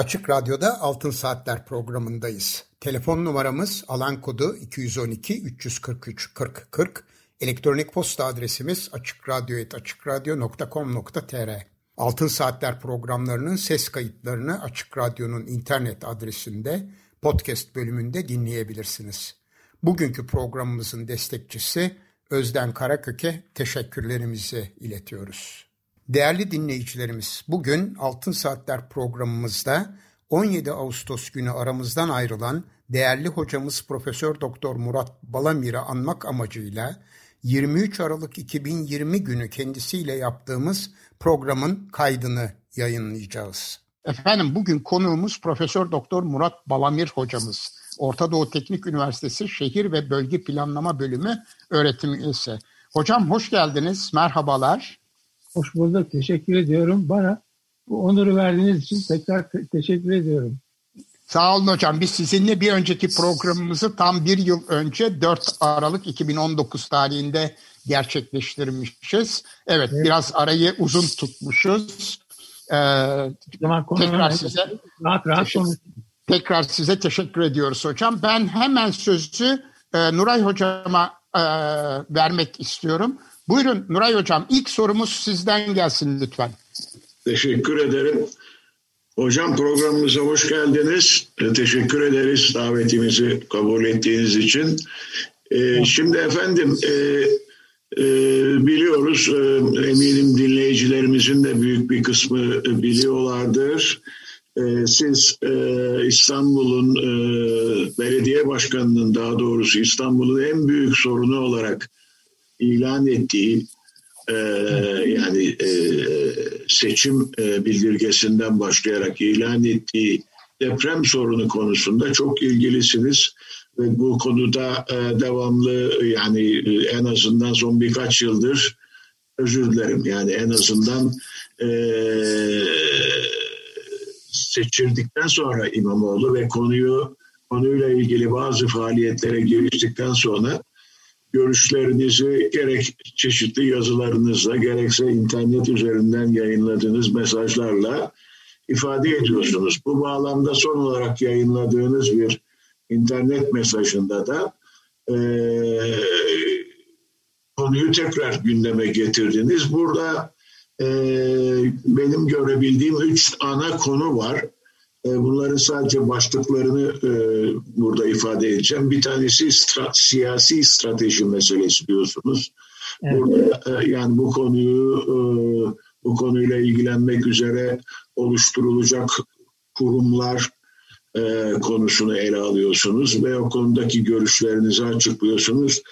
Açık Radyo'da Altın Saatler programındayız. Telefon numaramız alan kodu 212 343 40 40. Elektronik posta adresimiz açıkradyo.com.tr Altın Saatler programlarının ses kayıtlarını Açık Radyo'nun internet adresinde podcast bölümünde dinleyebilirsiniz. Bugünkü programımızın destekçisi Özden Karaköke teşekkürlerimizi iletiyoruz. Değerli dinleyicilerimiz, bugün Altın Saatler programımızda 17 Ağustos günü aramızdan ayrılan değerli hocamız Profesör Doktor Murat Balamir'i anmak amacıyla 23 Aralık 2020 günü kendisiyle yaptığımız programın kaydını yayınlayacağız. Efendim bugün konuğumuz Profesör Doktor Murat Balamir hocamız. Orta Doğu Teknik Üniversitesi Şehir ve Bölge Planlama Bölümü öğretim üyesi. Hocam hoş geldiniz. Merhabalar. Hoş bulduk. Teşekkür ediyorum. Bana bu onuru verdiğiniz için tekrar te- teşekkür ediyorum. Sağ olun hocam. Biz sizinle bir önceki programımızı tam bir yıl önce 4 Aralık 2019 tarihinde gerçekleştirmişiz. Evet, evet. biraz arayı uzun tutmuşuz. Ee, zaman tekrar size rahat rahat teşekkür, tekrar size teşekkür ediyoruz hocam. Ben hemen sözü e, Nuray hocama e, vermek istiyorum. Buyurun Nuray hocam ilk sorumuz sizden gelsin lütfen. Teşekkür ederim. Hocam programımıza hoş geldiniz. Teşekkür ederiz davetimizi kabul ettiğiniz için. E, şimdi efendim e, e, biliyoruz e, eminim dinleyicilerimizin de büyük bir kısmı biliyorlardır. Siz İstanbul'un belediye başkanının daha doğrusu İstanbul'un en büyük sorunu olarak ilan ettiği e, yani e, seçim e, bildirgesinden başlayarak ilan ettiği deprem sorunu konusunda çok ilgilisiniz. Ve bu konuda e, devamlı yani e, en azından son birkaç yıldır özür dilerim. Yani en azından e, seçildikten sonra İmamoğlu ve konuyu konuyla ilgili bazı faaliyetlere giriştikten sonra görüşlerinizi gerek çeşitli yazılarınızla gerekse internet üzerinden yayınladığınız mesajlarla ifade ediyorsunuz. Bu bağlamda son olarak yayınladığınız bir internet mesajında da e, konuyu tekrar gündeme getirdiniz. Burada e, benim görebildiğim üç ana konu var. E, bunların sadece başlıklarını e, burada ifade edeceğim. Bir tanesi stra siyasi strateji meselesi diyorsunuz. Evet. Burada e, yani bu konuyu bu konuyla ilgilenmek üzere oluşturulacak kurumlar konusunu ele alıyorsunuz ve o konudaki görüşlerinizi açıklıyorsunuz.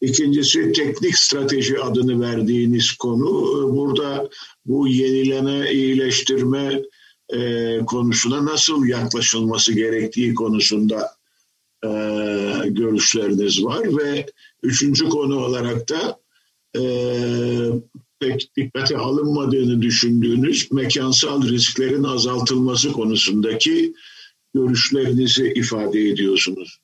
İkincisi teknik strateji adını verdiğiniz konu. Burada bu yenileme, iyileştirme, e, konusuna nasıl yaklaşılması gerektiği konusunda e, görüşleriniz var ve üçüncü konu olarak da e, pek dikkate alınmadığını düşündüğünüz mekansal risklerin azaltılması konusundaki görüşlerinizi ifade ediyorsunuz.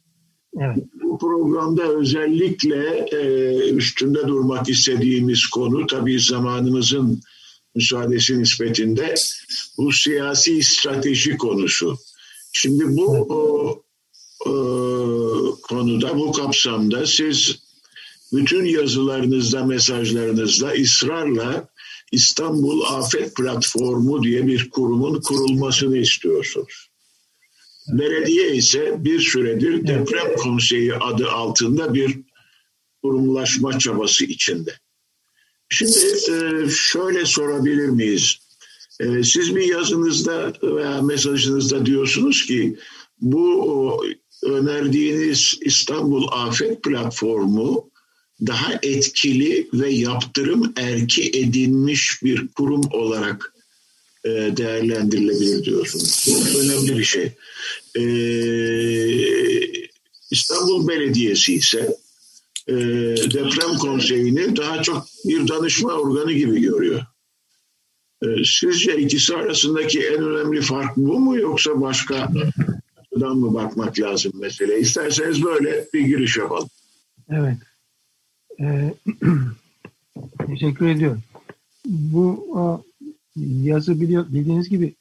Evet. Bu programda özellikle e, üstünde durmak istediğimiz konu tabii zamanımızın müsaadesi nispetinde bu siyasi strateji konusu. Şimdi bu o, o, konuda, bu kapsamda siz bütün yazılarınızda, mesajlarınızda ısrarla İstanbul Afet Platformu diye bir kurumun kurulmasını istiyorsunuz. Belediye ise bir süredir deprem konseyi adı altında bir kurumlaşma çabası içinde. Şimdi e, şöyle sorabilir miyiz? E, siz bir yazınızda veya mesajınızda diyorsunuz ki bu önerdiğiniz İstanbul Afet Platformu daha etkili ve yaptırım erki edinmiş bir kurum olarak e, değerlendirilebilir diyorsunuz. Bu önemli bir şey. İstanbul Belediyesi ise e, deprem konseyini daha çok bir danışma organı gibi görüyor. E, sizce ikisi arasındaki en önemli fark bu mu yoksa başka açıdan mı bakmak lazım mesele? İsterseniz böyle bir giriş yapalım. Evet. Ee, teşekkür ediyorum. Bu o, yazı biliyor, bildiğiniz gibi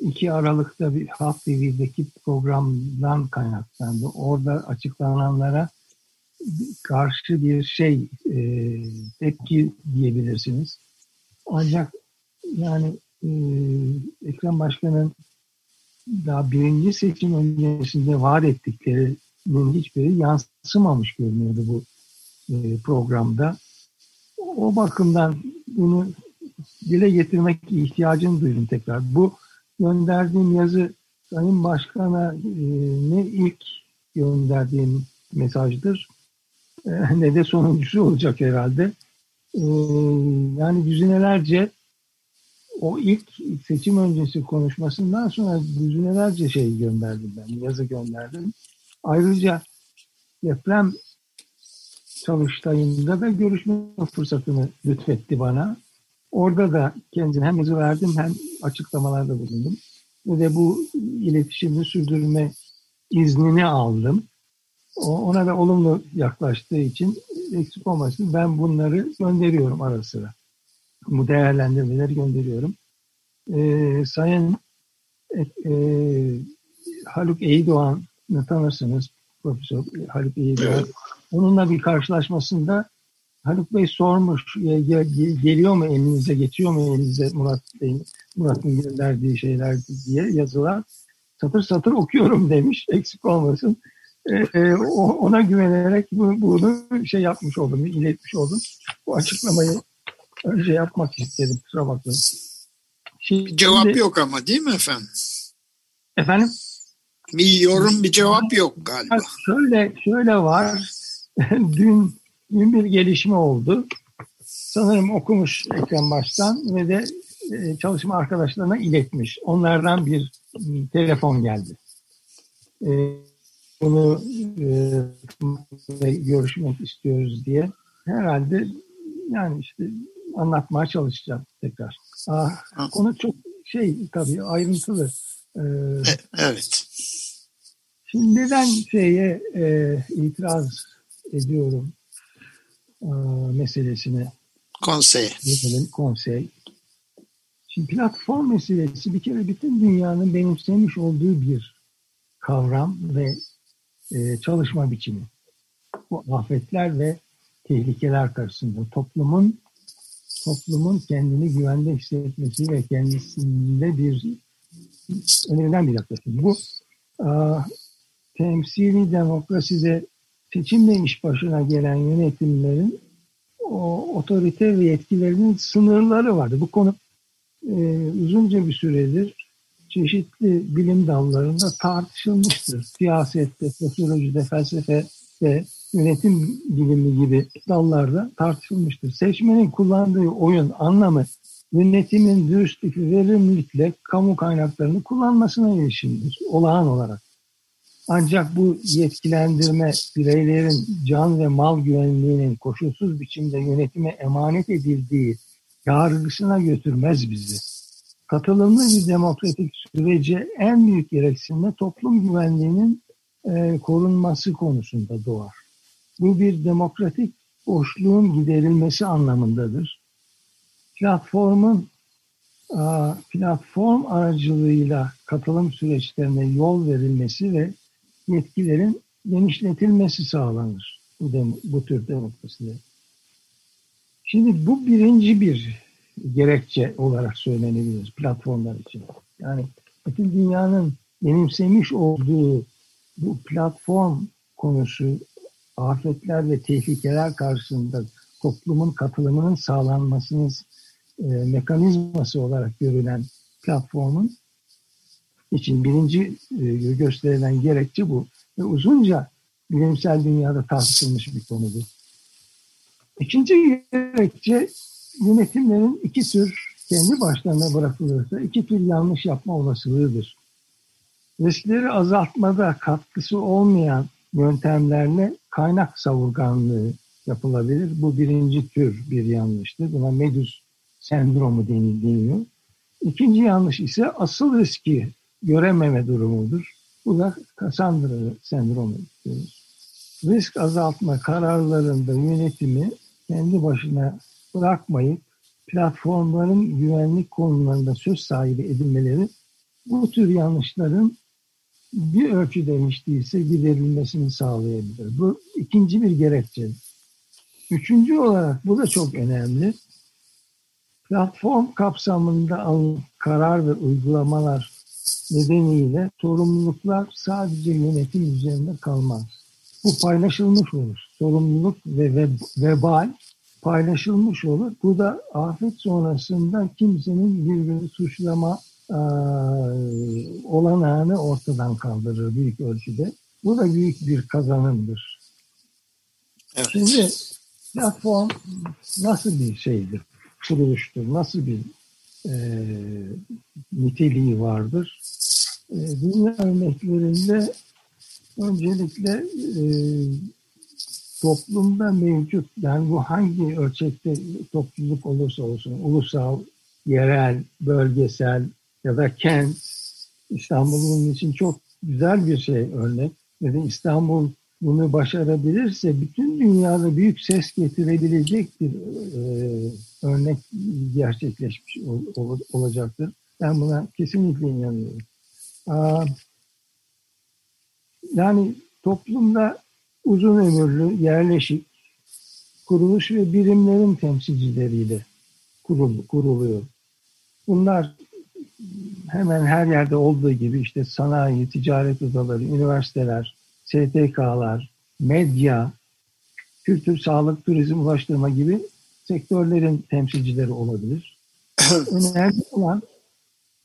2 Aralık'ta bir Halk TV'deki programdan kaynaklandı. Orada açıklananlara karşı bir şey e, tepki diyebilirsiniz. Ancak yani e, Ekrem Başkan'ın daha birinci seçim öncesinde vaat ettiklerinin hiçbiri yansımamış görünüyordu bu e, programda. O bakımdan bunu dile getirmek ihtiyacını duydum tekrar. Bu gönderdiğim yazı Sayın Başkan'a e, ne ilk gönderdiğim mesajdır ne de sonuncusu olacak herhalde. E, yani düzinelerce o ilk seçim öncesi konuşmasından sonra düzinelerce şey gönderdim ben, yazı gönderdim. Ayrıca deprem çalıştayında da görüşme fırsatını lütfetti bana. Orada da kendine hem yazı verdim hem açıklamalarda bulundum. Ve bu iletişimi sürdürme iznini aldım. Ona da olumlu yaklaştığı için eksik olmasın ben bunları gönderiyorum ara sıra. Bu değerlendirmeleri gönderiyorum. Ee, Sayın e, e, Haluk Eydoğan'ı tanırsınız. Profesör Haluk Eydoğan. Evet. Onunla bir karşılaşmasında Haluk Bey sormuş geliyor mu elinize geçiyor mu elinize Murat Bey'in Murat'ın gönderdiği şeyler diye yazılar satır satır okuyorum demiş eksik olmasın. E, e, ona güvenerek bunu şey yapmış oldum, iletmiş oldum. Bu açıklamayı önce yapmak istedim. Kusura bakmayın. Şimdi, cevap yok ama değil mi efendim? Efendim? Bir yorum bir cevap yok galiba. Şöyle şöyle var. dün dün bir gelişme oldu. Sanırım okumuş Ekrem Baş'tan ve de e, çalışma arkadaşlarına iletmiş. Onlardan bir telefon geldi. Bunu e, görüşmek istiyoruz diye. Herhalde yani işte anlatmaya çalışacağım tekrar. Ah, konu çok şey tabii ayrıntılı. Ee, evet. Şimdi neden şeye e, itiraz ediyorum e, meselesine? Konsey. Konsey. Şimdi platform meselesi bir kere bütün dünyanın benimsemiş olduğu bir kavram ve e, çalışma biçimi. Bu afetler ve tehlikeler karşısında toplumun toplumun kendini güvende hissetmesi ve kendisinde bir önerilen bir yaklaşım. Bu a, temsili demokraside seçimle iş başına gelen yönetimlerin o otorite ve yetkilerinin sınırları vardı. Bu konu e, uzunca bir süredir çeşitli bilim dallarında tartışılmıştır. Siyasette, sosyolojide, felsefe ve yönetim bilimi gibi dallarda tartışılmıştır. Seçmenin kullandığı oyun anlamı yönetimin dürüstlük ve verimlilikle kamu kaynaklarını kullanmasına ilişkindir olağan olarak. Ancak bu yetkilendirme bireylerin can ve mal güvenliğinin koşulsuz biçimde yönetime emanet edildiği yargısına götürmez bizi katılımlı bir demokratik sürece en büyük gereksinme toplum güvenliğinin e, korunması konusunda doğar. Bu bir demokratik boşluğun giderilmesi anlamındadır. Platformun platform aracılığıyla katılım süreçlerine yol verilmesi ve yetkilerin genişletilmesi sağlanır bu, dem bu tür demokraside. Şimdi bu birinci bir gerekçe olarak söylenebilir platformlar için. Yani bütün dünyanın benimsemiş olduğu bu platform konusu afetler ve tehlikeler karşısında toplumun katılımının sağlanmasının e, mekanizması olarak görülen platformun için birinci e, gösterilen gerekçe bu. Ve uzunca bilimsel dünyada tartışılmış bir konu bu. İkinci gerekçe yönetimlerin iki tür kendi başlarına bırakılırsa iki tür yanlış yapma olasılığıdır. Riskleri azaltmada katkısı olmayan yöntemlerle kaynak savurganlığı yapılabilir. Bu birinci tür bir yanlıştır. Buna Medus sendromu deniyor. İkinci yanlış ise asıl riski görememe durumudur. Bu da Cassandra sendromu diyoruz. Risk azaltma kararlarında yönetimi kendi başına bırakmayıp platformların güvenlik konularında söz sahibi edilmeleri bu tür yanlışların bir ölçüde hiç değilse giderilmesini sağlayabilir. Bu ikinci bir gerekçe. Üçüncü olarak bu da çok önemli. Platform kapsamında alınan karar ve uygulamalar nedeniyle sorumluluklar sadece yönetim üzerinde kalmaz. Bu paylaşılmış olur. Sorumluluk ve vebal paylaşılmış olur. Bu da afet sonrasında kimsenin birbirini suçlama e, olanağını ortadan kaldırır büyük ölçüde. Bu da büyük bir kazanımdır. Evet. Şimdi platform nasıl bir şeydir, kuruluştur, nasıl bir e, niteliği vardır? E, dünya örneklerinde öncelikle e, toplumda mevcut, yani bu hangi ölçekte topluluk olursa olsun, ulusal, yerel, bölgesel ya da kent, İstanbul'un için çok güzel bir şey örnek. Ve İstanbul bunu başarabilirse bütün dünyada büyük ses getirebilecek bir e, örnek gerçekleşmiş ol, ol, olacaktır. Ben buna kesinlikle inanıyorum. Aa, yani toplumda uzun ömürlü, yerleşik, kuruluş ve birimlerin temsilcileriyle kurul, kuruluyor. Bunlar hemen her yerde olduğu gibi işte sanayi, ticaret odaları, üniversiteler, STK'lar, medya, kültür, sağlık, turizm, ulaştırma gibi sektörlerin temsilcileri olabilir. Önemli olan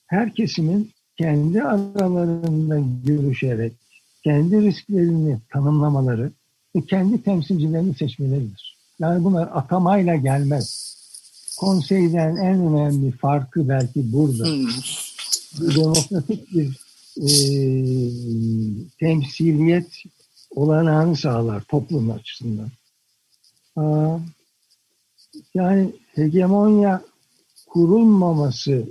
her kesimin kendi aralarında görüşerek kendi risklerini tanımlamaları ve kendi temsilcilerini seçmeleridir. Yani bunlar atamayla gelmez. Konseyden en önemli farkı belki burada. Hmm. Demokratik bir e, temsiliyet olanağını sağlar toplum açısından. Aa, yani hegemonya kurulmaması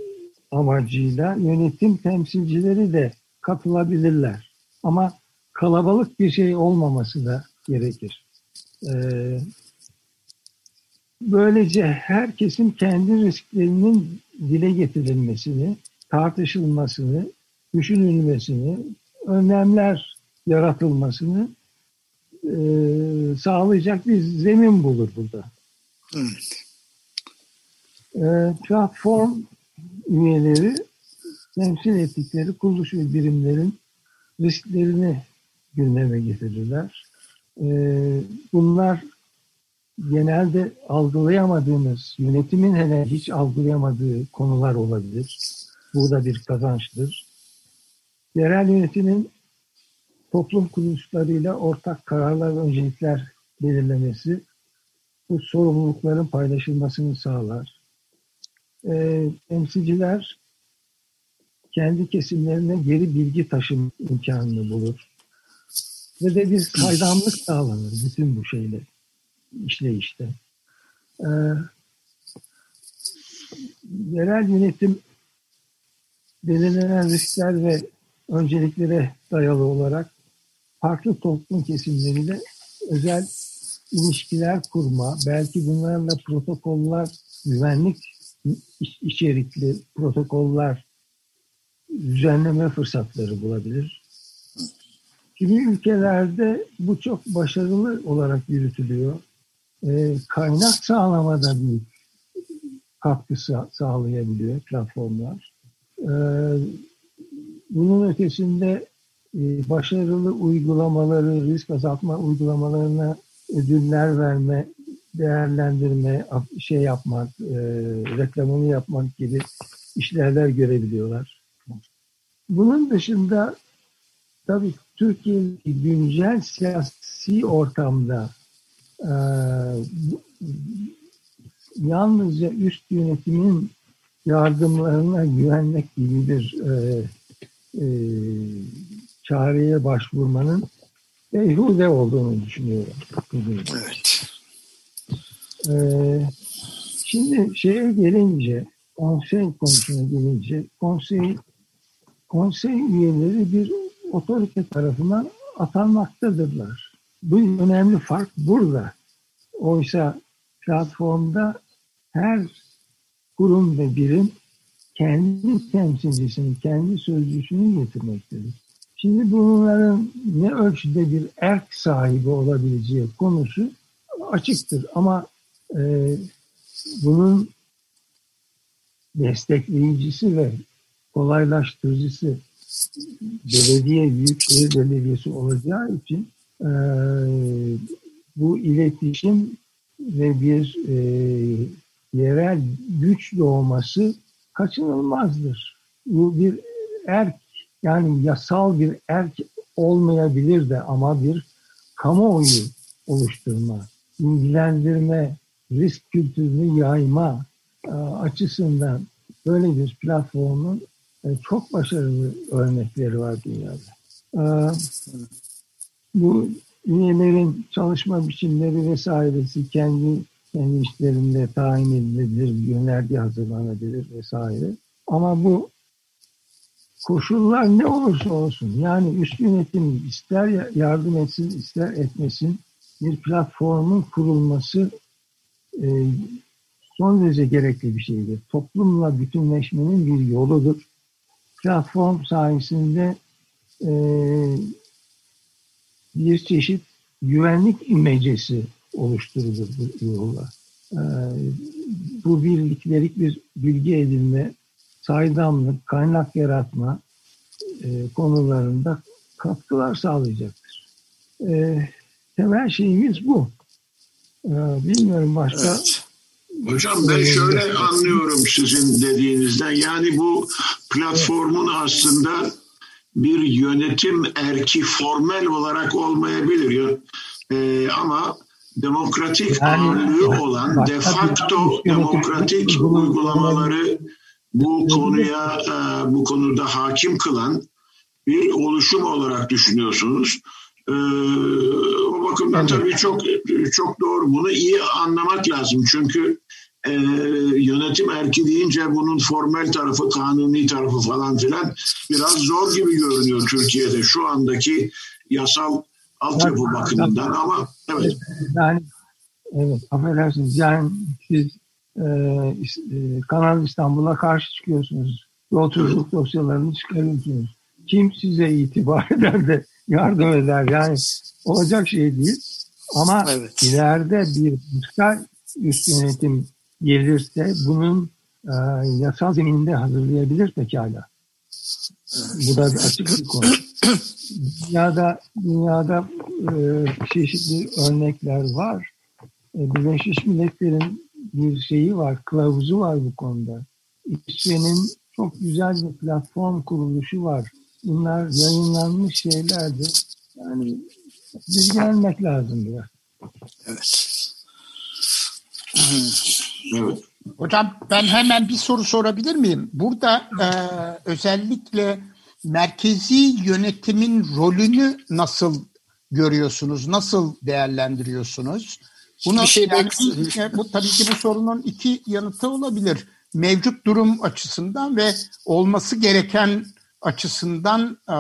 amacıyla yönetim temsilcileri de katılabilirler. Ama kalabalık bir şey olmaması da gerekir. Ee, böylece herkesin kendi risklerinin dile getirilmesini, tartışılmasını, düşünülmesini, önlemler yaratılmasını e, sağlayacak bir zemin bulur burada. Evet. E, platform üyeleri temsil ettikleri kuruluş ve birimlerin risklerini gündeme getirirler. Ee, bunlar genelde algılayamadığımız, yönetimin hele hiç algılayamadığı konular olabilir. Bu da bir kazançtır. Yerel yönetimin toplum kuruluşlarıyla ortak kararlar ve öncelikler belirlemesi bu sorumlulukların paylaşılmasını sağlar. E, temsilciler kendi kesimlerine geri bilgi taşım imkanını bulur. Ve de bir saydamlık sağlanır bütün bu şeyle, işleyişte. Ee, yerel yönetim belirlenen riskler ve önceliklere dayalı olarak farklı toplum kesimleriyle özel ilişkiler kurma, belki bunlarla protokoller, güvenlik içerikli protokoller düzenleme fırsatları bulabilir. Kimi ülkelerde bu çok başarılı olarak yürütülüyor. E, kaynak sağlamada büyük katkı sağlayabiliyor platformlar. E, bunun ötesinde e, başarılı uygulamaları, risk azaltma uygulamalarına ödüller verme, değerlendirme, şey yapmak, e, reklamını yapmak gibi işlerler görebiliyorlar. Bunun dışında tabii Türkiye güncel siyasi ortamda e, yalnızca üst yönetimin yardımlarına güvenmek gibi bir e, e, çareye başvurmanın beyhude olduğunu düşünüyorum. Evet. E, şimdi şeye gelince, konsey konusuna gelince, konsey konsey üyeleri bir otorite tarafından atanmaktadırlar. Bu önemli fark burada. Oysa platformda her kurum ve birim kendi temsilcisini, kendi sözcüsünü getirmektedir. Şimdi bunların ne ölçüde bir erk sahibi olabileceği konusu açıktır. Ama e, bunun destekleyicisi ve kolaylaştırıcısı belediye, büyükşehir belediyesi olacağı için e, bu iletişim ve bir e, yerel güç doğması kaçınılmazdır. Bu bir erk yani yasal bir erk olmayabilir de ama bir kamuoyu oluşturma, ilgilendirme, risk kültürünü yayma e, açısından böyle bir platformun çok başarılı örnekleri var dünyada. E, bu üyelerin çalışma biçimleri vesairesi kendi kendi işlerinde tayin edilebilir, yönerge hazırlanabilir vesaire. Ama bu koşullar ne olursa olsun yani üst yönetim ister yardım etsin ister etmesin bir platformun kurulması e, son derece gerekli bir şeydir. Toplumla bütünleşmenin bir yoludur. Platform sayesinde e, bir çeşit güvenlik imecesi oluşturulur bu yolla. E, bu birliktelik bir bilgi edinme, saydamlık, kaynak yaratma e, konularında katkılar sağlayacaktır. E, temel şeyimiz bu. E, bilmiyorum başka... Hocam ben şöyle anlıyorum sizin dediğinizden. Yani bu platformun aslında bir yönetim erki formel olarak olmayabilir. Ee, ama demokratik yani, ağırlığı olan de facto demokratik uygulamaları bu konuya e, bu konuda hakim kılan bir oluşum olarak düşünüyorsunuz. Ee, o bakımdan tabii çok çok doğru. Bunu iyi anlamak lazım. Çünkü e, yönetim erki deyince bunun formel tarafı, kanuni tarafı falan filan biraz zor gibi görünüyor Türkiye'de şu andaki yasal altyapı bakımından ama evet. Yani evet affedersiniz yani siz e, e, Kanal İstanbul'a karşı çıkıyorsunuz. Yolculuk evet. dosyalarını çıkarıyorsunuz. Kim size itibar eder de yardım eder yani olacak şey değil. Ama evet. ileride bir başka üst yönetim gelirse bunun e, yasal zemininde hazırlayabilir pekala. Bu da açık bir konu. dünyada dünyada e, çeşitli örnekler var. E, Birleşmiş Milletler'in bir şeyi var, kılavuzu var bu konuda. İsveç'in çok güzel bir platform kuruluşu var. Bunlar yayınlanmış şeylerdir. Yani bilgilenmek lazım biraz. Evet. Evet. Hocam ben hemen bir soru sorabilir miyim? Burada e, özellikle merkezi yönetimin rolünü nasıl görüyorsunuz? Nasıl değerlendiriyorsunuz? Bunu bir şey yani, bu tabii ki bu sorunun iki yanıtı olabilir. Mevcut durum açısından ve olması gereken açısından e,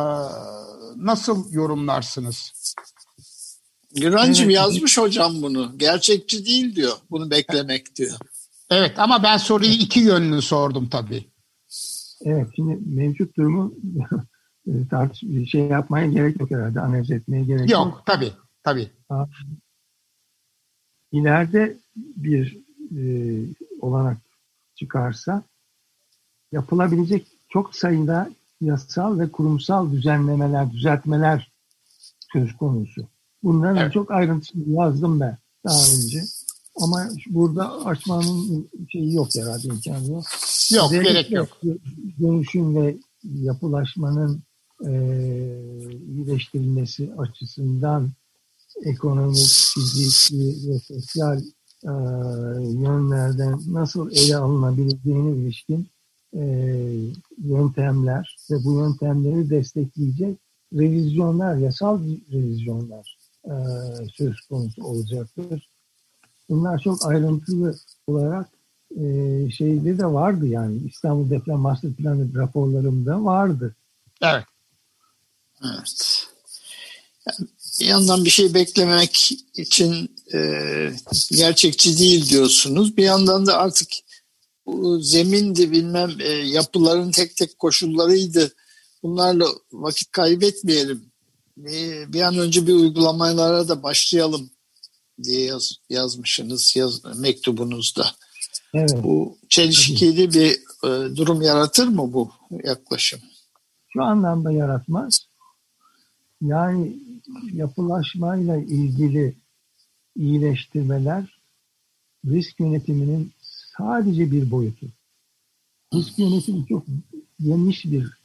nasıl yorumlarsınız? Gürancım evet. yazmış hocam bunu. Gerçekçi değil diyor. Bunu beklemek diyor. Evet ama ben soruyu iki yönlü sordum tabii. Evet şimdi mevcut durumu tartış şey yapmaya gerek yok herhalde. Analiz etmeye gerek yok. Yok tabii tabii. İleride bir e, olanak çıkarsa yapılabilecek çok sayıda yasal ve kurumsal düzenlemeler, düzeltmeler söz konusu. Bunların evet. çok ayrıntısını yazdım ben daha önce. Ama burada açmanın şeyi yok herhalde imkanı yok. Yok Özellikle gerek yok. Dönüşüm ve yapılaşmanın e, iyileştirilmesi açısından ekonomik, fiziki ve sosyal e, yönlerden nasıl ele alınabileceğine ilişkin e, yöntemler ve bu yöntemleri destekleyecek revizyonlar, yasal revizyonlar e, söz konusu olacaktır. Bunlar çok ayrıntılı olarak e, şeyde de vardı yani İstanbul Deprem Master Planı raporlarımda vardı. Evet. Evet. bir yandan bir şey beklemek için gerçekçi değil diyorsunuz. Bir yandan da artık zemindi bilmem e, yapıların tek tek koşullarıydı. Bunlarla vakit kaybetmeyelim. Bir, bir an önce bir uygulamalara da başlayalım diye yaz, yazmışsınız yaz, mektubunuzda. Evet. Bu çelişkili bir e, durum yaratır mı bu yaklaşım? Şu anlamda yaratmaz. Yani yapılaşmayla ilgili iyileştirmeler risk yönetiminin sadece bir boyutu. Risk yönetimi çok geniş bir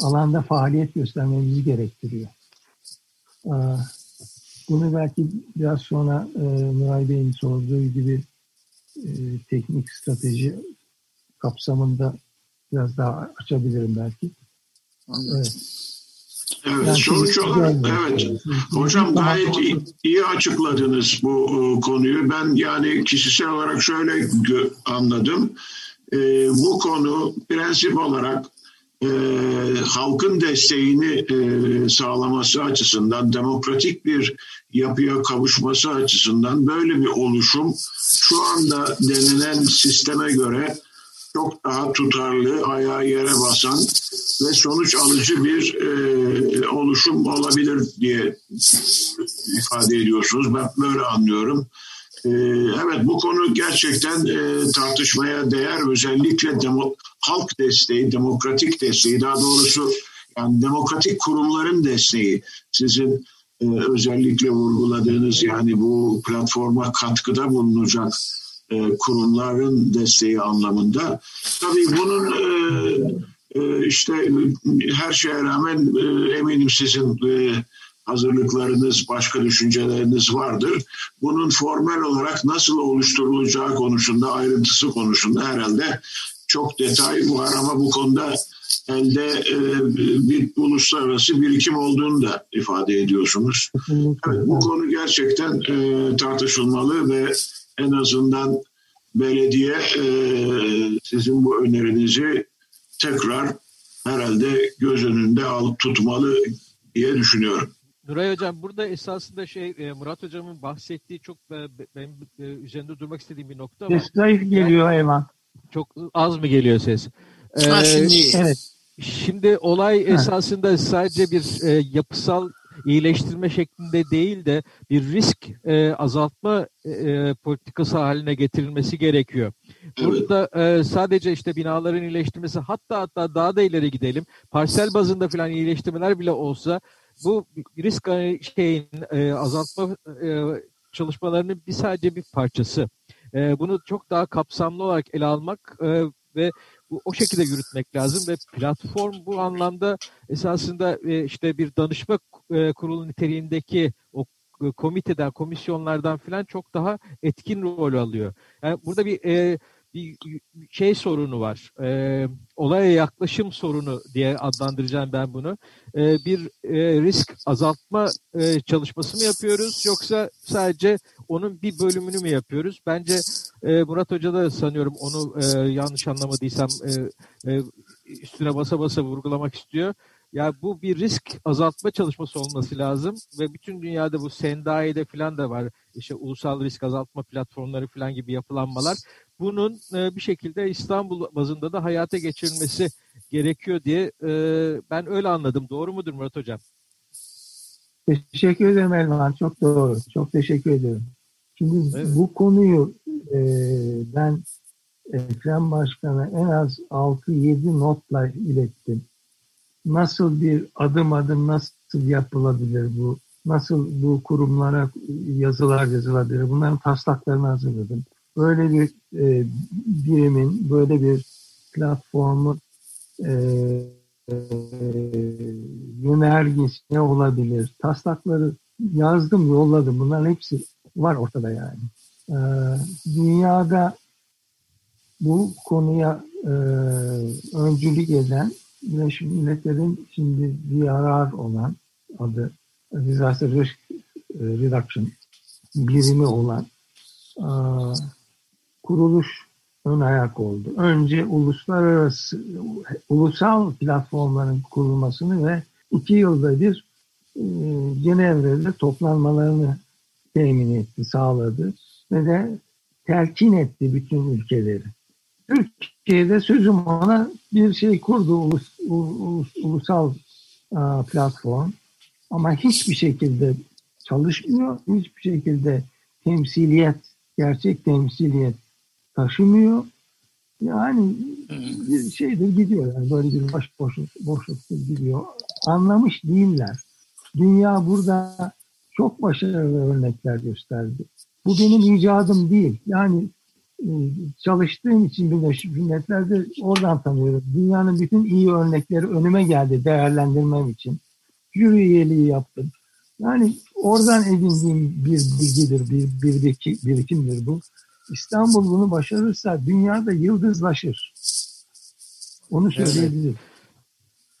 alanda faaliyet göstermemizi gerektiriyor. Bunu belki biraz sonra e, Nuray Bey'in sorduğu gibi e, teknik strateji kapsamında biraz daha açabilirim belki. Evet. Evet, yani sonuç olarak evet. Hocam gayet iyi, iyi açıkladınız bu e, konuyu. Ben yani kişisel olarak şöyle anladım. E, bu konu prensip olarak e, halkın desteğini e, sağlaması açısından, demokratik bir yapıya kavuşması açısından böyle bir oluşum şu anda denilen sisteme göre çok daha tutarlı, ayağı yere basan ve sonuç alıcı bir e, oluşum olabilir diye ifade ediyorsunuz. Ben böyle anlıyorum. E, evet bu konu gerçekten e, tartışmaya değer. Özellikle demo, halk desteği, demokratik desteği daha doğrusu yani demokratik kurumların desteği sizin e, özellikle vurguladığınız yani bu platforma katkıda bulunacak kurumların desteği anlamında. Tabii bunun e, e, işte her şeye rağmen e, eminim sizin e, hazırlıklarınız, başka düşünceleriniz vardır. Bunun formel olarak nasıl oluşturulacağı konusunda, ayrıntısı konusunda herhalde çok detay var ama bu konuda elde e, bir uluslararası birikim olduğunu da ifade ediyorsunuz. Evet, bu konu gerçekten e, tartışılmalı ve en azından belediye e, sizin bu önerinizi tekrar herhalde göz önünde al tutmalı diye düşünüyorum. Nuray Hocam burada esasında şey e, Murat Hocam'ın bahsettiği çok e, benim e, üzerinde durmak istediğim bir nokta var. Ses zayıf geliyor yani, Eyvan. Çok az mı geliyor ses? Ee, şimdi, evet. Şimdi olay ha. esasında sadece bir e, yapısal iyileştirme şeklinde değil de bir risk e, azaltma e, politikası haline getirilmesi gerekiyor. Burada e, sadece işte binaların iyileştirmesi hatta hatta daha da ileri gidelim. Parsel bazında falan iyileştirmeler bile olsa bu risk şeyin e, azaltma e, çalışmalarının bir sadece bir parçası. E, bunu çok daha kapsamlı olarak ele almak e, ve o şekilde yürütmek lazım ve platform bu anlamda esasında e, işte bir danışma e, kurulu niteliğindeki o e, komiteden, komisyonlardan filan çok daha etkin rol alıyor. Yani burada bir e, bir şey sorunu var. E, olaya yaklaşım sorunu diye adlandıracağım ben bunu. E, bir e, risk azaltma e, çalışması mı yapıyoruz yoksa sadece onun bir bölümünü mü yapıyoruz? Bence e, Murat Hoca da sanıyorum onu e, yanlış anlamadıysam e, e, üstüne basa basa vurgulamak istiyor. Ya bu bir risk azaltma çalışması olması lazım ve bütün dünyada bu Sendai'de falan da var. İşte ulusal risk azaltma platformları falan gibi yapılanmalar. Bunun e, bir şekilde İstanbul bazında da hayata geçirilmesi gerekiyor diye e, ben öyle anladım. Doğru mudur Murat Hocam? Teşekkür ederim Elvan. Çok doğru. Çok teşekkür ederim. Şimdi evet. bu konuyu e, ben Ekrem Başkan'a en az 6-7 notla ilettim nasıl bir adım adım nasıl yapılabilir bu? Nasıl bu kurumlara yazılar yazılabilir? Bunların taslaklarını hazırladım. Böyle bir e, birimin, böyle bir platformun e, e, yönergesi ne olabilir? Taslakları yazdım, yolladım. Bunların hepsi var ortada yani. e, dünyada bu konuya e, öncülük eden Birleşmiş Milletler'in şimdi DRR olan adı Disaster Risk Reduction birimi olan e, kuruluş ön ayak oldu. Önce uluslararası, ulusal platformların kurulmasını ve iki yılda bir e, Cenevre'de toplanmalarını temin etti, sağladı ve de telkin etti bütün ülkeleri. Türkiye'de sözüm ona bir şey kurdu ulus, ulus, ulusal a, platform ama hiçbir şekilde çalışmıyor, hiçbir şekilde temsiliyet, gerçek temsiliyet taşımıyor. Yani bir şeydir gidiyor yani böyle bir baş boşluk, boşluktur gidiyor. Anlamış değiller. Dünya burada çok başarılı örnekler gösterdi. Bu benim icadım değil. Yani e, çalıştığım için Birleşmiş Milletler'de oradan tanıyorum. Dünyanın bütün iyi örnekleri önüme geldi değerlendirmem için. Jüri üyeliği yaptım. Yani oradan edindiğim bir bilgidir, bir, bir birikimdir bu. İstanbul bunu başarırsa dünyada yıldızlaşır. Onu söyleyebilirim. Evet.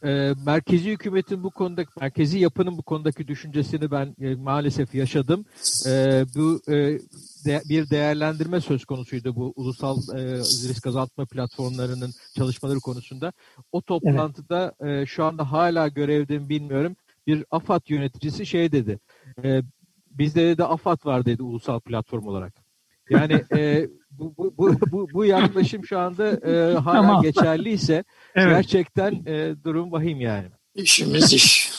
E, merkezi hükümetin bu konudaki, merkezi yapının bu konudaki düşüncesini ben e, maalesef yaşadım. E, bu e, de, bir değerlendirme söz konusuydu bu ulusal e, risk azaltma platformlarının çalışmaları konusunda. O toplantıda evet. e, şu anda hala görevde mi bilmiyorum. Bir AFAD yöneticisi şey dedi. E, bizde de AFAD var dedi ulusal platform olarak. Yani e, bu, bu, bu, bu, bu yaklaşım şu anda e, hala tamam. geçerliyse evet. gerçekten e, durum vahim yani. İşimiz iş.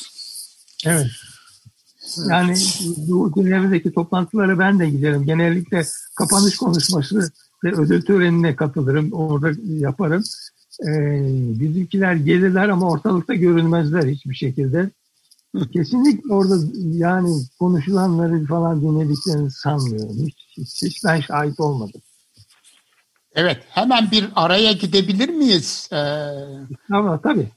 evet. Yani bu Cenevre'deki toplantılara ben de giderim. Genellikle kapanış konuşması ve ödül törenine katılırım. Orada yaparım. Ee, bizimkiler gelirler ama ortalıkta görünmezler hiçbir şekilde. Kesinlikle orada yani konuşulanları falan dinlediklerini sanmıyorum. Hiç, hiç, hiç ben şahit olmadım. Evet, hemen bir araya gidebilir miyiz? Ee, Ama tabii.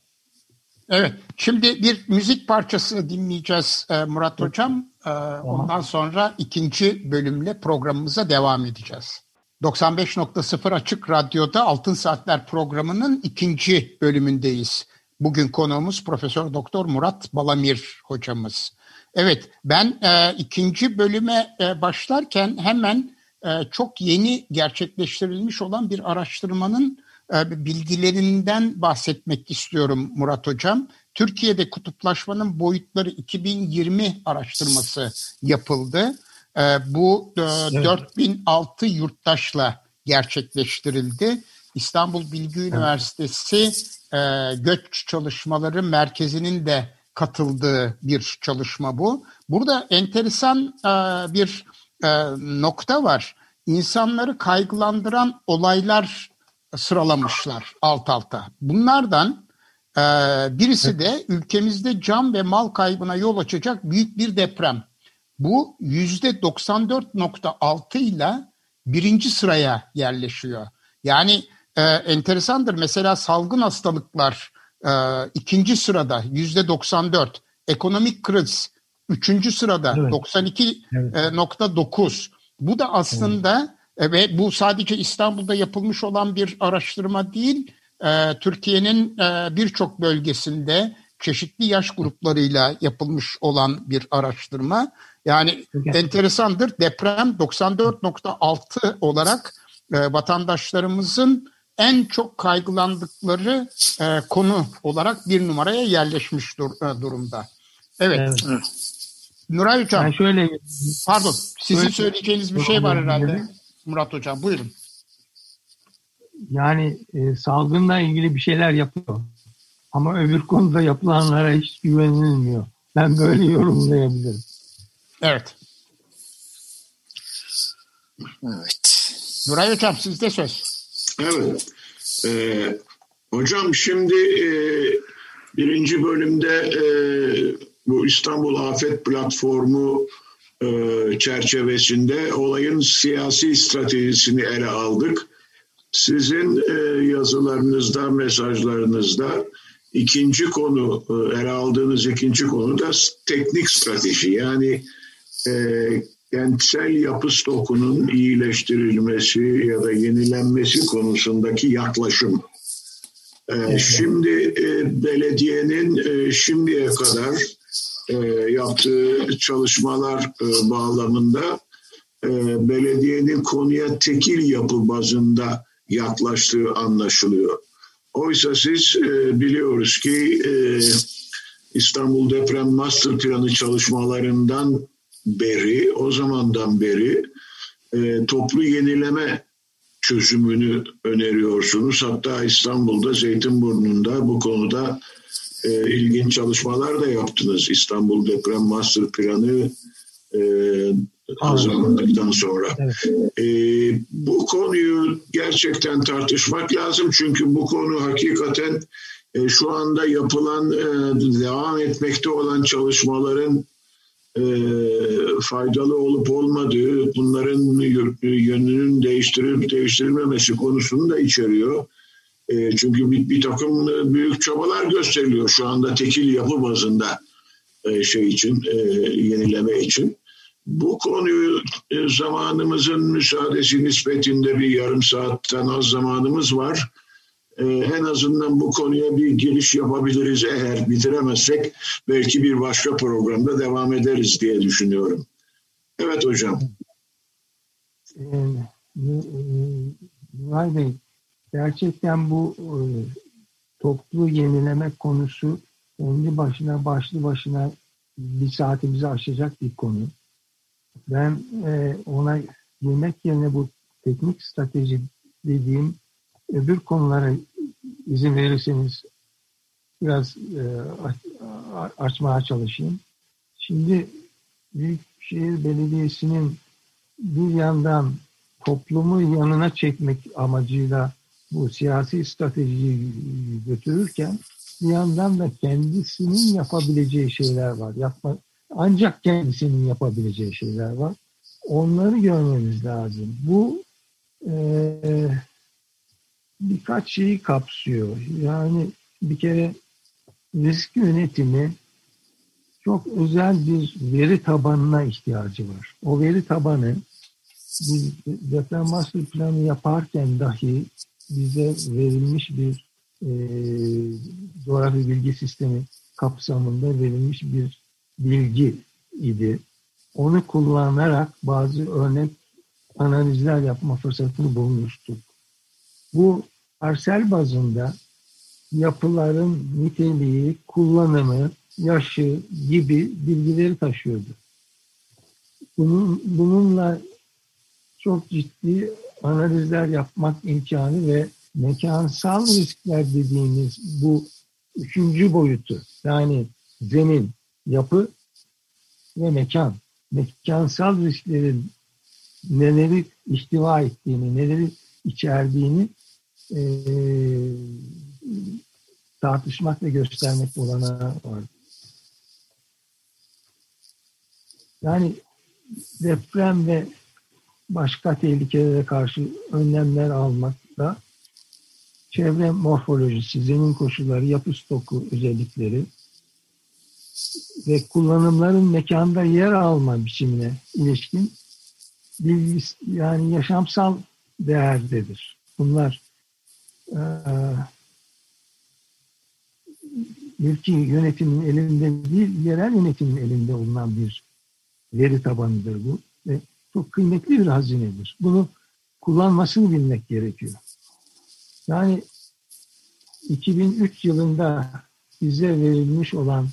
Evet, şimdi bir müzik parçası dinleyeceğiz e, Murat Hocam. E, ondan sonra ikinci bölümle programımıza devam edeceğiz. 95.0 Açık Radyo'da Altın Saatler programının ikinci bölümündeyiz. Bugün konuğumuz Profesör Doktor Murat Balamir hocamız. Evet, ben e, ikinci bölüme e, başlarken hemen e, çok yeni gerçekleştirilmiş olan bir araştırmanın e, bilgilerinden bahsetmek istiyorum Murat hocam. Türkiye'de kutuplaşmanın boyutları 2020 araştırması yapıldı. E, bu e, evet. 4006 yurttaşla gerçekleştirildi. İstanbul Bilgi Üniversitesi e, göç çalışmaları merkezinin de katıldığı bir çalışma bu. Burada enteresan e, bir e, nokta var. İnsanları kaygılandıran olaylar sıralamışlar alt alta. Bunlardan e, birisi de ülkemizde can ve mal kaybına yol açacak büyük bir deprem. Bu yüzde 94.6 ile birinci sıraya yerleşiyor. Yani e, enteresandır. Mesela salgın hastalıklar e, ikinci sırada yüzde 94. Ekonomik kriz üçüncü sırada evet. 92.9. Evet. E, bu da aslında evet. e, ve bu sadece İstanbul'da yapılmış olan bir araştırma değil. E, Türkiye'nin e, birçok bölgesinde çeşitli yaş gruplarıyla yapılmış olan bir araştırma. Yani evet. enteresandır. Deprem 94.6 olarak e, vatandaşlarımızın en çok kaygılandıkları e, konu olarak bir numaraya yerleşmiş dur, e, durumda. Evet. evet. Nuray Hocam. Ben şöyle, pardon, sizin şöyle, söyleyeceğiniz bir şey var herhalde. Murat Hocam buyurun. Yani e, salgınla ilgili bir şeyler yapıyor. Ama öbür konuda yapılanlara hiç güvenilmiyor. Ben böyle yorumlayabilirim. Evet. Evet. Nuray Hocam sizde söz. Evet. Ee, hocam şimdi e, birinci bölümde e, bu İstanbul Afet Platformu e, çerçevesinde olayın siyasi stratejisini ele aldık. Sizin e, yazılarınızda, mesajlarınızda ikinci konu, e, ele aldığınız ikinci konu da teknik strateji. Yani e, kentsel yapı stokunun iyileştirilmesi ya da yenilenmesi konusundaki yaklaşım. Ee, şimdi e, belediyenin e, şimdiye kadar e, yaptığı çalışmalar e, bağlamında e, belediyenin konuya tekil yapı bazında yaklaştığı anlaşılıyor. Oysa siz e, biliyoruz ki e, İstanbul Deprem Master Planı çalışmalarından beri, o zamandan beri e, toplu yenileme çözümünü öneriyorsunuz. Hatta İstanbul'da, Zeytinburnu'nda bu konuda e, ilginç çalışmalar da yaptınız. İstanbul Deprem Master Planı e, hazırlandıktan sonra. Evet. E, bu konuyu gerçekten tartışmak lazım çünkü bu konu hakikaten e, şu anda yapılan, e, devam etmekte olan çalışmaların e, faydalı olup olmadığı, bunların yönünün değiştirilip değiştirilmemesi konusunu da içeriyor. E, çünkü bir, bir takım e, büyük çabalar gösteriliyor şu anda tekil yapı bazında e, şey için, e, yenileme için. Bu konuyu e, zamanımızın müsaadesi nispetinde bir yarım saatten az zamanımız var. E, en azından bu konuya bir giriş yapabiliriz. Eğer bitiremezsek belki bir başka programda devam ederiz diye düşünüyorum. Evet hocam. Vay Bey, gerçekten bu e, toplu yenileme konusu kendi başına başlı başına bir saatimizi aşacak bir konu. Ben e, ona girmek yerine bu teknik strateji dediğim öbür konulara izin verirseniz biraz e, açmaya çalışayım. Şimdi Büyükşehir Belediyesi'nin bir yandan toplumu yanına çekmek amacıyla bu siyasi stratejiyi götürürken bir yandan da kendisinin yapabileceği şeyler var. Yapma, ancak kendisinin yapabileceği şeyler var. Onları görmemiz lazım. Bu e, birkaç şeyi kapsıyor. Yani bir kere risk yönetimi çok özel bir veri tabanına ihtiyacı var. O veri tabanı biz deprem master planı yaparken dahi bize verilmiş bir e, coğrafi bilgi sistemi kapsamında verilmiş bir bilgi idi. Onu kullanarak bazı örnek analizler yapma fırsatını bulmuştuk. Bu parsel bazında yapıların niteliği, kullanımı, yaşı gibi bilgileri taşıyordu. Bunun, bununla çok ciddi analizler yapmak imkanı ve mekansal riskler dediğimiz bu üçüncü boyutu yani zemin, yapı ve mekan. Mekansal risklerin neleri ihtiva ettiğini, neleri içerdiğini e, tartışmak ve göstermek olana var. Yani deprem ve başka tehlikelere karşı önlemler almakta çevre morfolojisi, zemin koşulları, yapı stoku özellikleri ve kullanımların mekanda yer alma biçimine ilişkin bilgis, yani yaşamsal değerdedir. Bunlar e, mülki yönetimin elinde değil, yerel yönetimin elinde bulunan bir veri tabanıdır bu. Ve çok kıymetli bir hazinedir. Bunu kullanmasını bilmek gerekiyor. Yani 2003 yılında bize verilmiş olan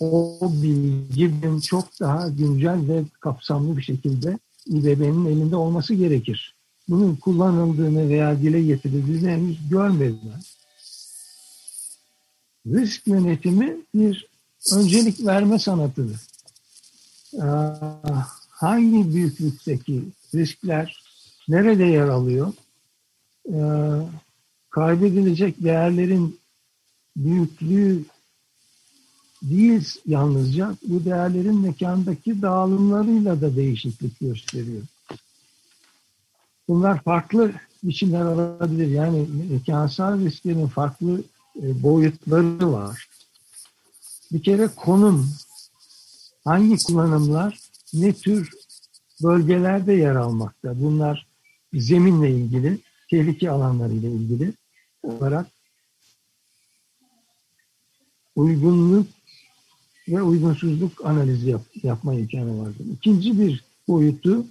o bilginin çok daha güncel ve kapsamlı bir şekilde İBB'nin elinde olması gerekir. Bunun kullanıldığını veya dile getirildiğini henüz görmedim. Risk yönetimi bir öncelik verme sanatıdır. Hangi büyüklükteki riskler nerede yer alıyor? Kaybedilecek değerlerin büyüklüğü değil yalnızca bu değerlerin mekandaki dağılımlarıyla da değişiklik gösteriyor. Bunlar farklı biçimler alabilir. Yani mekansal risklerin farklı e, boyutları var. Bir kere konum, hangi kullanımlar ne tür bölgelerde yer almakta. Bunlar zeminle ilgili, tehlike alanları ile ilgili olarak uygunluk ve uygunsuzluk analizi yap, yapma imkanı vardır. İkinci bir boyutu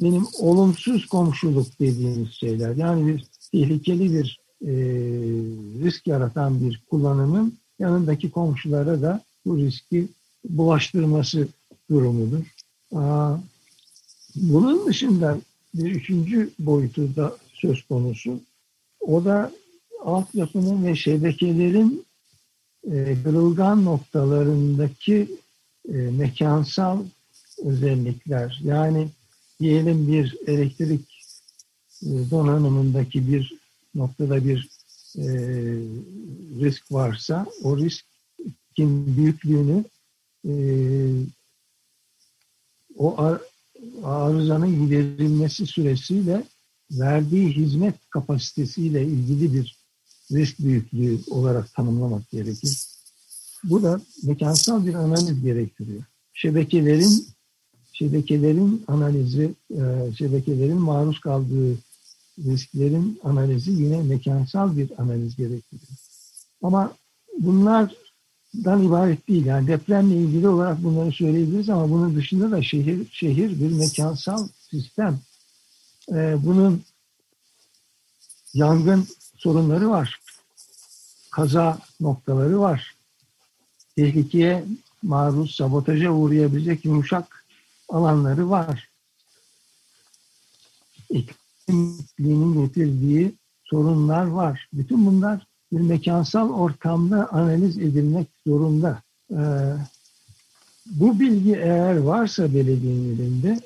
benim olumsuz komşuluk dediğimiz şeyler. Yani bir tehlikeli bir e, risk yaratan bir kullanımın yanındaki komşulara da bu riski bulaştırması durumudur. Bunun dışında bir üçüncü boyutu da söz konusu. O da altyapının ve şebekelerin e, kırılgan noktalarındaki e, mekansal özellikler. Yani diyelim bir elektrik e, donanımındaki bir noktada bir e, risk varsa o riskin büyüklüğünü e, o ar arızanın giderilmesi süresiyle verdiği hizmet kapasitesiyle ilgili bir risk büyüklüğü olarak tanımlamak gerekir. Bu da mekansal bir analiz gerektiriyor. Şebekelerin şebekelerin analizi, e, şebekelerin maruz kaldığı risklerin analizi yine mekansal bir analiz gerektiriyor. Ama bunlardan ibaret değil. Yani depremle ilgili olarak bunları söyleyebiliriz ama bunun dışında da şehir şehir bir mekansal sistem. Ee, bunun yangın sorunları var. Kaza noktaları var. Tehlikeye maruz, sabotaja uğrayabilecek yumuşak alanları var. İklimin getirdiği sorunlar var. Bütün bunlar bir mekansal ortamda analiz edilmek zorunda. Ee, bu bilgi eğer varsa belediyenin elinde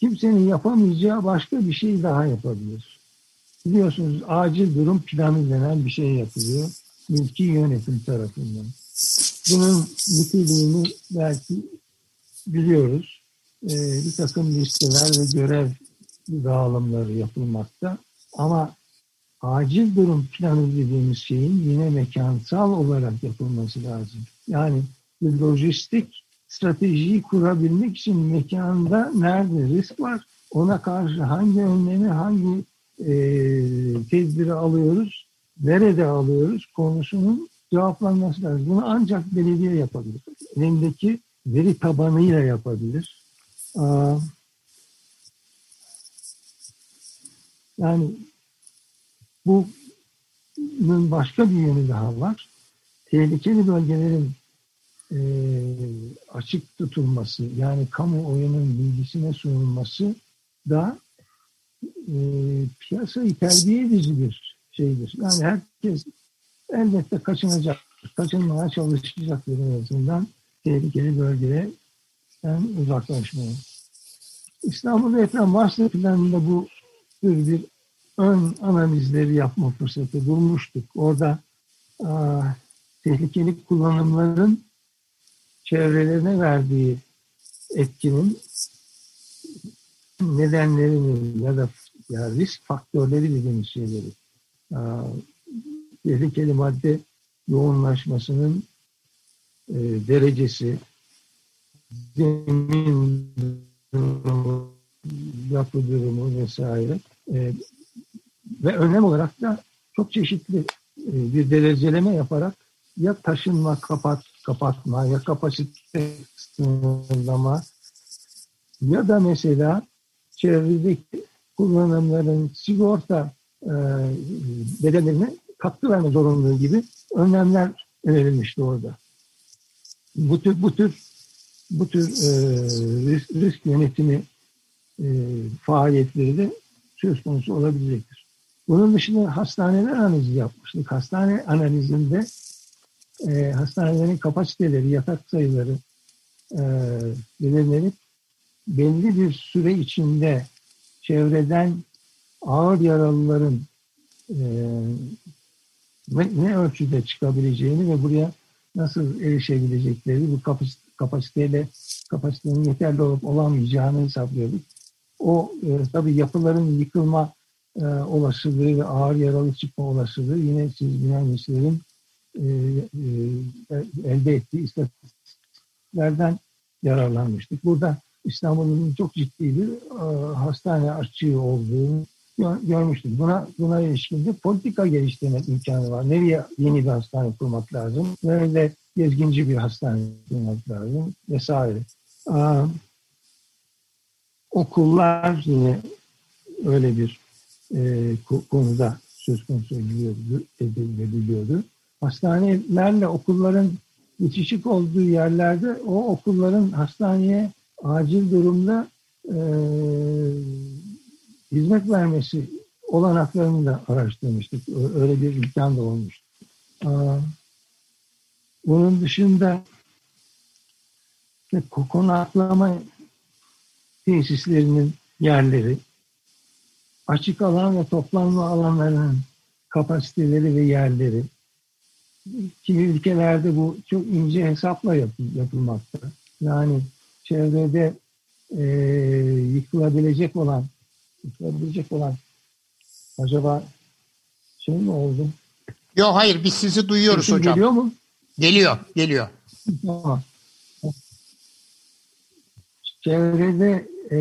kimsenin yapamayacağı başka bir şey daha yapabilir. Biliyorsunuz acil durum planı denen bir şey yapılıyor. Mülki yönetim tarafından. Bunun niteliğini belki biliyoruz e, bir takım listeler ve görev dağılımları yapılmakta. Ama acil durum planı dediğimiz şeyin yine mekansal olarak yapılması lazım. Yani bir lojistik stratejiyi kurabilmek için mekanda nerede risk var, ona karşı hangi önlemi, hangi e, tedbiri alıyoruz, nerede alıyoruz konusunun cevaplanması lazım. Bunu ancak belediye yapabilir. Elindeki veri tabanıyla yapabilir. Yani bunun başka bir yönü daha var. Tehlikeli bölgelerin e, açık tutulması yani kamuoyunun bilgisine sunulması da e, piyasayı terbiye edici bir şeydir. Yani herkes elbette kaçınacak, kaçınmaya çalışacak en azından tehlikeli bölgeye uzaklaşmaya. İstanbul Deprem Master Planı'nda bu tür bir ön analizleri yapma fırsatı bulmuştuk. Orada a, tehlikeli kullanımların çevrelerine verdiği etkinin nedenlerini ya da ya risk faktörleri dediğimiz şeyleri a, tehlikeli madde yoğunlaşmasının e, derecesi, zemin yapı durumu vesaire e, ve önlem olarak da çok çeşitli e, bir dereceleme yaparak ya taşınma, kapat, kapatma ya kapasite sınırlama ya da mesela çevredeki kullanımların sigorta e, bedellerine katkı verme zorunluluğu gibi önlemler önerilmişti orada. Bu tür, bu tür bu tür e, risk, risk yönetimi e, faaliyetleri de söz konusu olabilecektir. Bunun dışında hastaneler analizi yapmıştık. Hastane analizinde e, hastanelerin kapasiteleri, yatak sayıları e, belirlenip belli bir süre içinde çevreden ağır yaralıların e, ne, ölçüde çıkabileceğini ve buraya nasıl erişebilecekleri bu kapasiteyle kapasitenin yeterli olup olamayacağını hesaplıyorduk. O e, tabii yapıların yıkılma e, olasılığı ve ağır yaralı çıkma olasılığı yine siz mühendislerin e, e, elde ettiği istatistiklerden yararlanmıştık. Burada İstanbul'un çok ciddi bir e, hastane açığı olduğunu görmüştük. Buna, buna ilişkin de politika geliştirmek imkanı var. Nereye yeni bir hastane kurmak lazım? Nerede gezginci bir hastane kurmak lazım? Vesaire. Aa, okullar yine öyle bir e, konuda söz konusu ediliyordu. Hastanelerle okulların bitişik olduğu yerlerde o okulların hastaneye acil durumda e, hizmet vermesi olanaklarını da araştırmıştık. Öyle bir imkan da olmuştu. Bunun dışında işte konaklama tesislerinin yerleri, açık alan ve toplanma alanlarının kapasiteleri ve yerleri, kimi ülkelerde bu çok ince hesapla yapılmakta. Yani çevrede e, yıkılabilecek olan yıkılabilecek olan acaba şey mi oldu? Yok hayır biz sizi duyuyoruz Sesim hocam. Geliyor mu? Geliyor, geliyor. Çevrede e,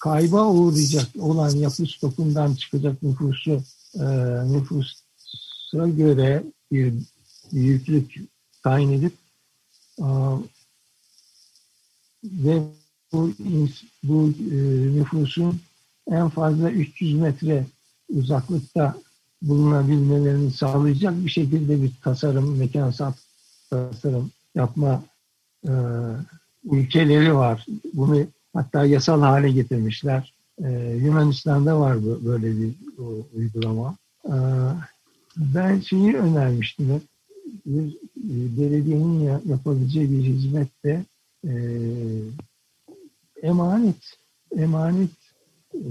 kayba uğrayacak olan yapı stokundan çıkacak nüfusu e, nüfusa göre bir büyüklük tayin edip ve bu, bu e, nüfusun en fazla 300 metre uzaklıkta bulunabilmelerini sağlayacak bir şekilde bir tasarım, mekansal tasarım yapma e, ülkeleri var. Bunu hatta yasal hale getirmişler. E, Yunanistan'da var bu, böyle bir o, uygulama. E, ben şeyi önermiştim. Bir e, belediyenin yapabileceği bir hizmette e, emanet emanet e,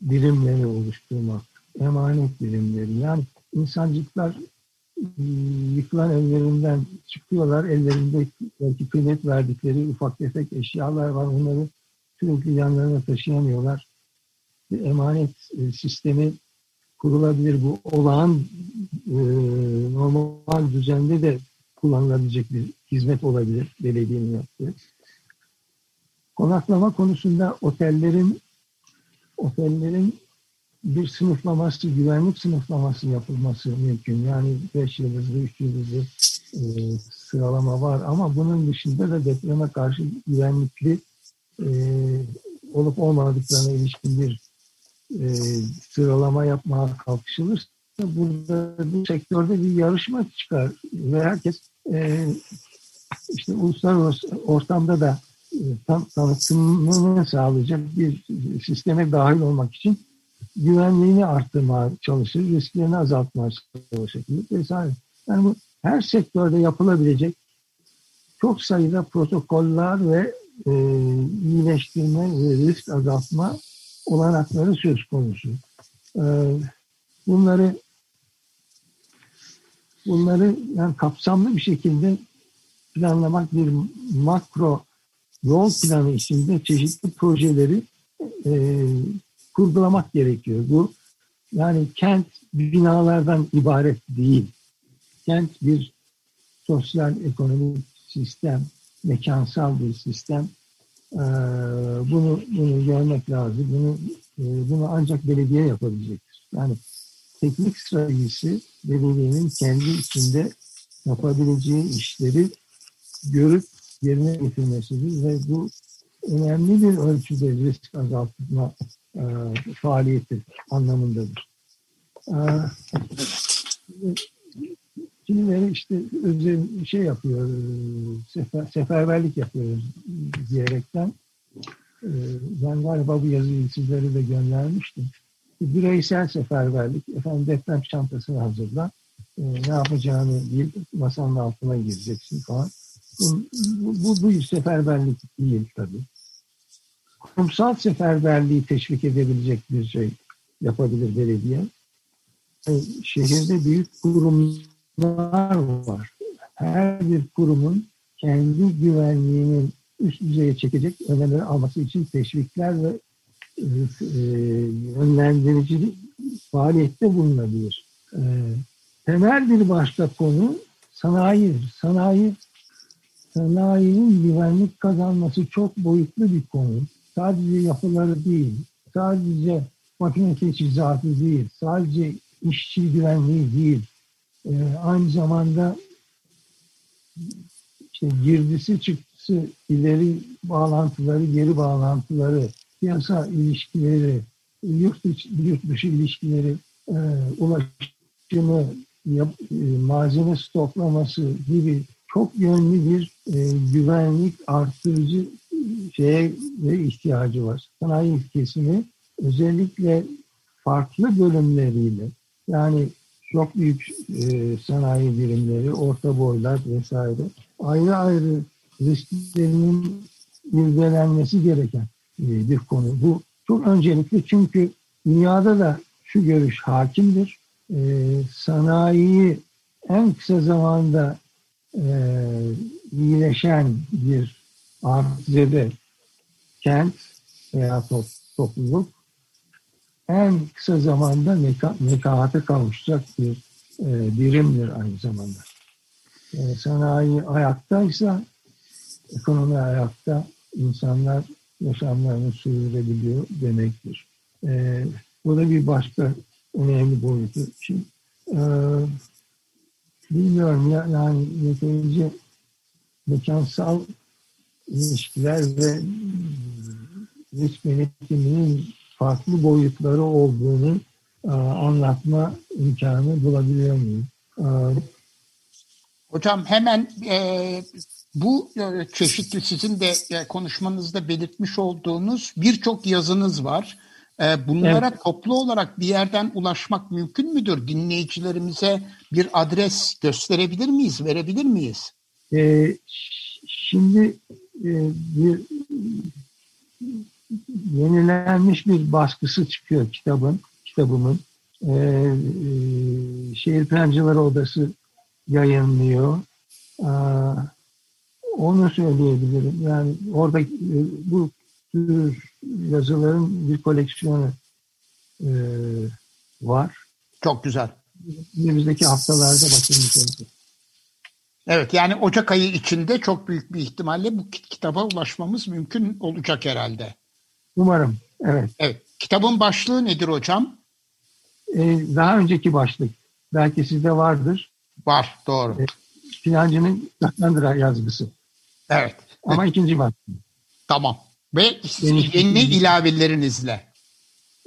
birimleri oluşturmak. Emanet birimleri. Yani insancıklar e, yıkılan evlerinden çıkıyorlar. Ellerinde belki kıymet verdikleri ufak tefek eşyalar var. Onları sürekli yanlarına taşıyamıyorlar. Bir emanet e, sistemi kurulabilir. Bu olağan e, normal düzende de kullanılabilecek bir hizmet olabilir belediyenin yaptığı. Konaklama konusunda otellerin otellerin bir sınıflaması, güvenlik sınıflaması yapılması mümkün. Yani 5 yıldızlı, 3 yıldızlı e, sıralama var ama bunun dışında da depreme karşı güvenlikli e, olup olmadıklarına ilişkin bir e, sıralama yapmaya kalkışılırsa burada bu sektörde bir yarışma çıkar ve herkes e, işte uluslararası ortamda da e, tanıtımını sağlayacak bir sisteme dahil olmak için güvenliğini arttırmaya çalışır, risklerini azaltmaya çalışır vesaire. Yani bu her sektörde yapılabilecek çok sayıda protokoller ve e, iyileştirme ve risk azaltma olanakları söz konusu. E, bunları bunları yani kapsamlı bir şekilde planlamak bir makro yol planı içinde çeşitli projeleri e, kurgulamak gerekiyor. Bu yani kent binalardan ibaret değil. Kent bir sosyal ekonomik sistem, mekansal bir sistem. Ee, bunu bunu görmek lazım. Bunu e, bunu ancak belediye yapabilecektir. Yani teknik stratejisi belediyenin kendi içinde yapabileceği işleri görüp yerine getirmesidir ve bu önemli bir ölçüde risk azaltma e, faaliyeti anlamındadır. E, kimileri işte özel şey yapıyor, e, sefer, seferberlik yapıyoruz diyerekten e, ben galiba bu yazıyı sizlere de göndermiştim. Bireysel seferberlik, efendim deprem çantasını hazırla, e, ne yapacağını bil, masanın altına gireceksin falan. Bu, bu, bu seferberlik değil tabii. Kurumsal seferberliği teşvik edebilecek bir şey yapabilir belediye. Şehirde büyük kurumlar var. Her bir kurumun kendi güvenliğinin üst düzeye çekecek önlemleri alması için teşvikler ve e, e yönlendirici faaliyette bulunabilir. E, temel bir başka konu sanayi. Sanayi sanayinin güvenlik kazanması çok boyutlu bir konu. Sadece yapıları değil, sadece makine teçhizatı değil, sadece işçi güvenliği değil. E, aynı zamanda işte girdisi çıktısı, ileri bağlantıları, geri bağlantıları, piyasa ilişkileri, yurt dışı, yurt dışı ilişkileri, e, ulaşımı, yap, e, malzeme stoklaması gibi çok yönlü bir e, güvenlik artırıcı şeye ihtiyacı var. Sanayi kesimi özellikle farklı bölümleriyle yani çok büyük e, sanayi birimleri, orta boylar vesaire ayrı ayrı risklerinin irdelenmesi gereken e, bir konu. Bu çok öncelikli çünkü dünyada da şu görüş hakimdir. E, sanayiyi en kısa zamanda e, iyileşen bir arzede kent veya top, topluluk en kısa zamanda meka, mekahate kavuşacak bir e, birimdir aynı zamanda. E, sanayi ayaktaysa, ekonomi ayakta, insanlar yaşamlarını sürdürebiliyor demektir. E, bu da bir başka önemli boyutu. Şimdi, e, bilmiyorum ya, yani yeterince mekansal ilişkiler ve risk yönetiminin farklı boyutları olduğunu e, anlatma imkanı bulabiliyor muyum? E, Hocam hemen e, bu e, çeşitli sizin de konuşmanızda belirtmiş olduğunuz birçok yazınız var. Bunlara evet. toplu olarak bir yerden ulaşmak mümkün müdür? Dinleyicilerimize bir adres gösterebilir miyiz, verebilir miyiz? E, şimdi e, bir yenilenmiş bir baskısı çıkıyor kitabın, kitabımın. E, e, Şehir Plancıları Odası yayınlıyor. E, onu söyleyebilirim. Yani orada e, bu tür yazıların bir koleksiyonu e, var. Çok güzel. Önümüzdeki haftalarda bakılmış olacak. Evet yani Ocak ayı içinde çok büyük bir ihtimalle bu kitaba ulaşmamız mümkün olacak herhalde. Umarım, evet. Evet. Kitabın başlığı nedir hocam? Ee, daha önceki başlık. Belki sizde vardır. Var, doğru. Ee, Financının Katlandıra yazgısı. Evet. Ama ikinci başlık. Tamam. Ve Benim yeni ilavelerinizle.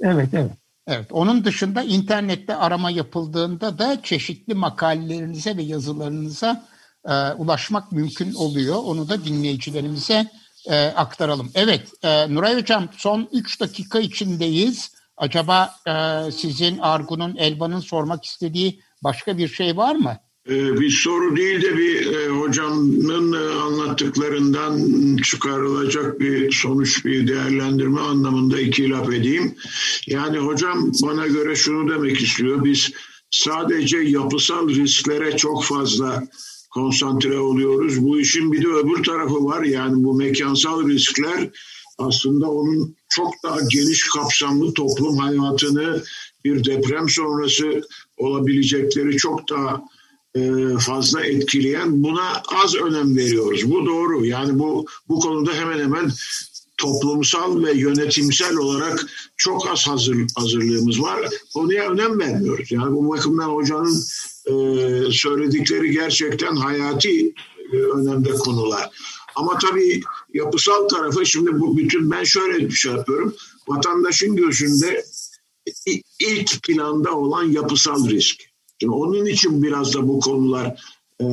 Evet, evet. Evet. Onun dışında internette arama yapıldığında da çeşitli makalelerinize ve yazılarınıza e, ulaşmak mümkün oluyor. Onu da dinleyicilerimize e, aktaralım. Evet, e, Nuray Hocam son 3 dakika içindeyiz. Acaba e, sizin Argun'un, Elvan'ın sormak istediği başka bir şey var mı? Ee, bir soru değil de bir e, hocamın e, anlattıklarından çıkarılacak bir sonuç, bir değerlendirme anlamında iki laf edeyim. Yani hocam bana göre şunu demek istiyor. Biz sadece yapısal risklere çok fazla konsantre oluyoruz. Bu işin bir de öbür tarafı var. Yani bu mekansal riskler aslında onun çok daha geniş kapsamlı toplum hayatını bir deprem sonrası olabilecekleri çok daha e, fazla etkileyen buna az önem veriyoruz. Bu doğru. Yani bu bu konuda hemen hemen toplumsal ve yönetimsel olarak çok az hazır, hazırlığımız var. Konuya önem vermiyoruz. Yani bu bakımdan hocanın e, söyledikleri gerçekten hayati e, önemde konular. Ama tabii yapısal tarafı şimdi bu bütün ben şöyle bir şey yapıyorum. Vatandaşın gözünde ilk planda olan yapısal risk. Şimdi onun için biraz da bu konular e,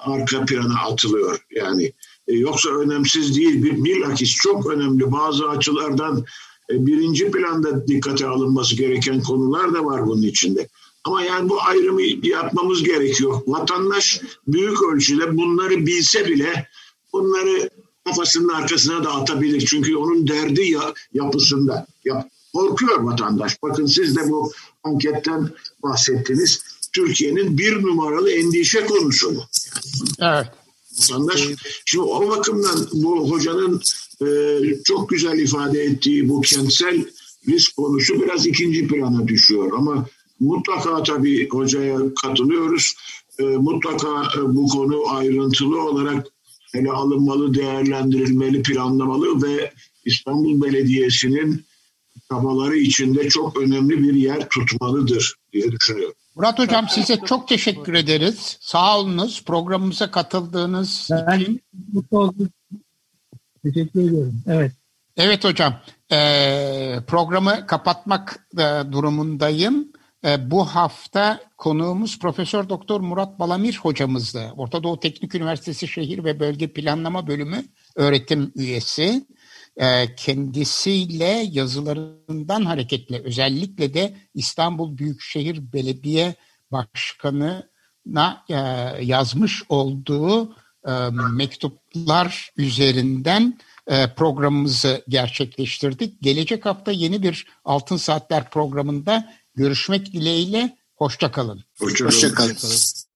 arka plana atılıyor. Yani e, yoksa önemsiz değil. Bir, bilakis çok önemli bazı açılardan e, birinci planda dikkate alınması gereken konular da var bunun içinde. Ama yani bu ayrımı yapmamız gerekiyor. Vatandaş büyük ölçüde bunları bilse bile bunları kafasının arkasına da atabilir. Çünkü onun derdi ya, yapısında. Ya, korkuyor vatandaş. Bakın siz de bu anketten bahsettiniz. Türkiye'nin bir numaralı endişe konusu bu. Evet. Vatandaş, şimdi o bakımdan bu hocanın e, çok güzel ifade ettiği bu kentsel risk konusu biraz ikinci plana düşüyor. Ama mutlaka tabii hocaya katılıyoruz. E, mutlaka e, bu konu ayrıntılı olarak ele alınmalı, değerlendirilmeli, planlamalı ve İstanbul Belediyesi'nin çabaları içinde çok önemli bir yer tutmalıdır diye düşünüyorum. Murat Hocam size çok teşekkür ederiz. Sağ olunuz programımıza katıldığınız Ben için. mutlu oldum. Teşekkür ediyorum. Evet. Evet hocam eee, programı kapatmak e, durumundayım. E, bu hafta konuğumuz Profesör Doktor Murat Balamir hocamızdı. Orta Doğu Teknik Üniversitesi Şehir ve Bölge Planlama Bölümü öğretim üyesi. E, kendisiyle yazılarından hareketle özellikle de İstanbul Büyükşehir Belediye Başkanı'na e, yazmış olduğu mektuplar üzerinden programımızı gerçekleştirdik. Gelecek hafta yeni bir Altın Saatler programında görüşmek dileğiyle. Hoşçakalın. Hoşçakalın. Hoşçakalın.